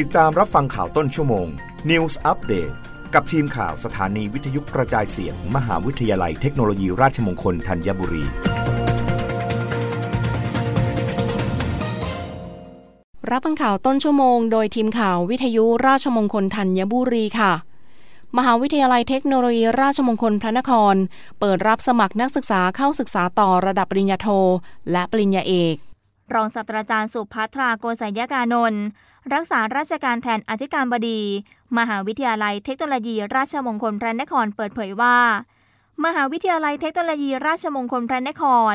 ติดตามรับฟังข่าวต้นชั่วโมง News Update กับทีมข่าวสถานีวิทยุกระจายเสียง มหาวิทยาลัยเทคโนโลยีราชมงคลธัญบุรี รับฟังข่าวต้นชั่วโมง โดยทีมข่าววิทยุราชมงคลธัญบุรีค่ะมหาวิทยาลัยเทคโนโลยี ราชมงคลพระนคร เปิดรับสมัครนักศึกษาเข้าศึกษาต่อระดับปริญญาโท และปริญญาเอก รองศาสตราจารย์สุภัทราโกศยกานนท์รักษาราชการแทนอธิการบดี มหาวิทยาลัยเทคโนโลยีราชมงคลพระนครเปิดเผยว่า มหาวิทยาลัยเทคโนโลยีราชมงคลพระนคร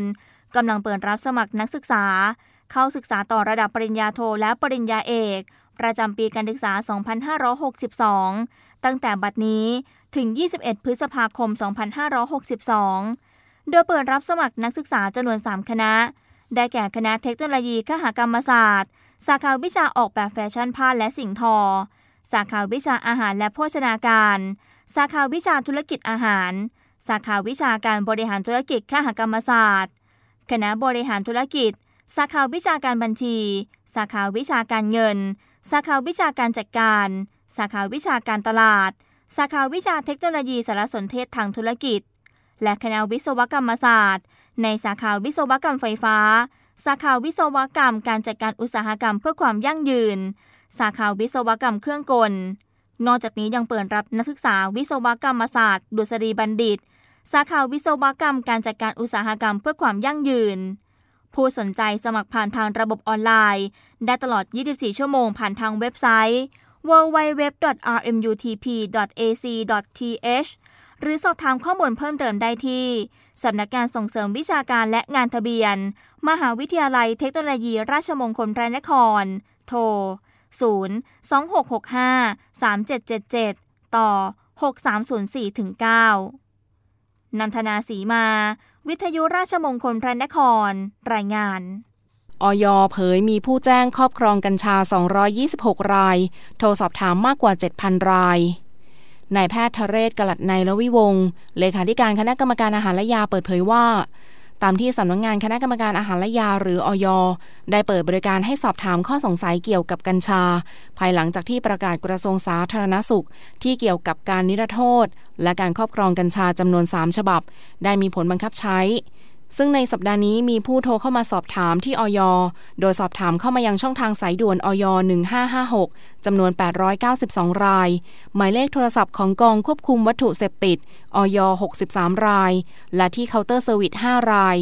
กำลังเปิดรับสมัครนักศึกษา เข้าศึกษาต่อระดับปริญญาโทและปริญญาเอก ประจำปีการศึกษา 2562 ตั้งแต่บัดนี้ถึง 21 พฤษภาคม 2562 โดยเปิดรับสมัครนักศึกษาจำนวน 3 คณะ ได้แก่คณะเทคโนโลยีคหกรรมศาสตร์ สาขาวิชาออกแบบแฟชั่นผ้าและสิ่งทอ สาขาวิชาอาหารและโภชนาการ สาขาวิชาธุรกิจอาหาร สาขาวิชาการบริหารธุรกิจคหกรรมศาสตร์ คณะบริหารธุรกิจ สาขาวิชาการบัญชี สาขาวิชาการเงิน สาขาวิชาการจัดการ สาขาวิชาการตลาด สาขาวิชาเทคโนโลยีสารสนเทศทางธุรกิจ และคณะวิศวกรรมศาสตร์ ในสาขาวิศวกรรมไฟฟ้า สาขาวิศวกรรมการจัดการอุตสาหกรรมเพื่อความยั่งยืน สาขาวิศวกรรมเครื่องกล นอกจากนี้ยังเปิดรับนักศึกษาวิศวกรรมศาสตร์ ดุษฎีบัณฑิต สาขาวิศวกรรมการจัดการอุตสาหกรรมเพื่อความยั่งยืน ผู้สนใจสมัครผ่านทางระบบออนไลน์ ได้ตลอด 24 ชั่วโมงผ่านทางเว็บไซต์ www.rmutp.ac.th หรือสอบถามข้อมูลเพิ่มเติมได้ที่ สำนักงานส่งเสริมวิชาการและงานทะเบียน มหาวิทยาลัยเทคโนโลยีราชมงคลพระนคร โทร 0 2665 3777 ต่อ 6304ถึง9นันทนาสีมา วิทยุราชมงคลพระนคร รายงาน ออยเผยมีผู้แจ้งครอบครองกัญชา 226 ราย โทรสอบถามมากกว่า 7,000 รายนายแพทย์ทเรศกลัดในละวิวงศ์เลขาธิการคณะกรรมการอาหารและยาเปิดเผยว่า ตามที่สำนักงงานคณะกรรมการอาหารและยาหรืออยได้เปิดบริการให้สอบถามข้อสงสัยเกี่ยวกับกัญชา ภายหลังจากที่ประกาศกระทรวงสาธารณสุข ที่เกี่ยวกับการนิรโทษ และการครอบครองกัญชาจำนวน 3 ฉบับ ได้มีผลบังคับใช้ ซึ่งในสัปดาห์นี้มีผู้โทรเข้ามาสอบถามที่อยโดยสอบถามเข้ามายังช่องทางสายด่วนอย1556 จำนวน 892 ราย หมายเลขโทรศัพท์ของกองควบคุมวัตถุเสพติดอย63 ราย และที่เคาน์เตอร์เซอร์วิส5ราย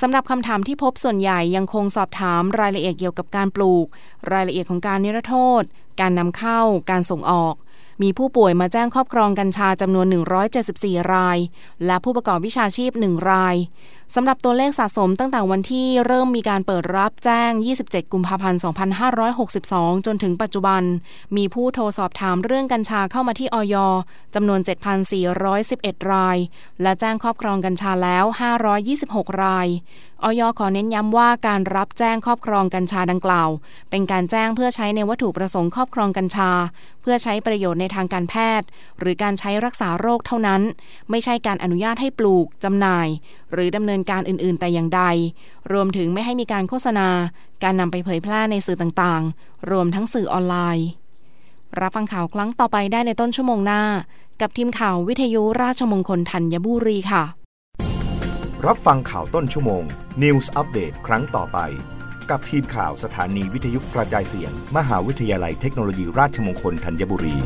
สำหรับคำถามที่พบส่วนใหญ่ยังคงสอบถามรายละเอียดเกี่ยวกับการปลูก รายละเอียดของการนิรโทษ การนำเข้า การส่งออกมีผู้ป่วยมาแจ้งครอบครองกัญชาจำนวน 174 ราย และผู้ประกอบวิชาชีพ 1 ราย สำหรับตัวเลขสะสมตั้งแต่วันที่เริ่มมีการเปิดรับแจ้ง 27 กุมภาพันธ์ 2562 จนถึงปัจจุบัน มีผู้โทรสอบถามเรื่องกัญชาเข้ามาที่อย จำนวน 7,411 ราย และแจ้งครอบครองกัญชาแล้ว 526 รายออยขอเน้นย้ำว่าการรับแจ้งครอบครองกัญชาดังกล่าว เป็นการแจ้งเพื่อใช้ในวัตถุประสงค์ครอบครองกัญชา เพื่อใช้ประโยชน์ในทางการแพทย์ หรือการใช้รักษาโรคเท่านั้น ไม่ใช่การอนุญาตให้ปลูกจำหน่าย หรือดำเนินนการอื่นๆ แต่อย่างใด รวมถึงไม่ให้มีการโฆษณา การนำไปเผยแพร่ในสื่อต่างๆ รวมทั้งสื่อออนไลน์ รับฟังข่าวครั้งต่อไปได้ในต้นชั่วโมงหน้า กับทีมข่าววิทยุราชมงคลธัญบุรีค่ะ รับฟังข่าวต้นชั่วโมง News อัปเดตครั้งต่อไป กับทีมข่าวสถานีวิทยุกระจายเสียง มหาวิทยาลัยเทคโนโลยีราชมงคลธัญบุรี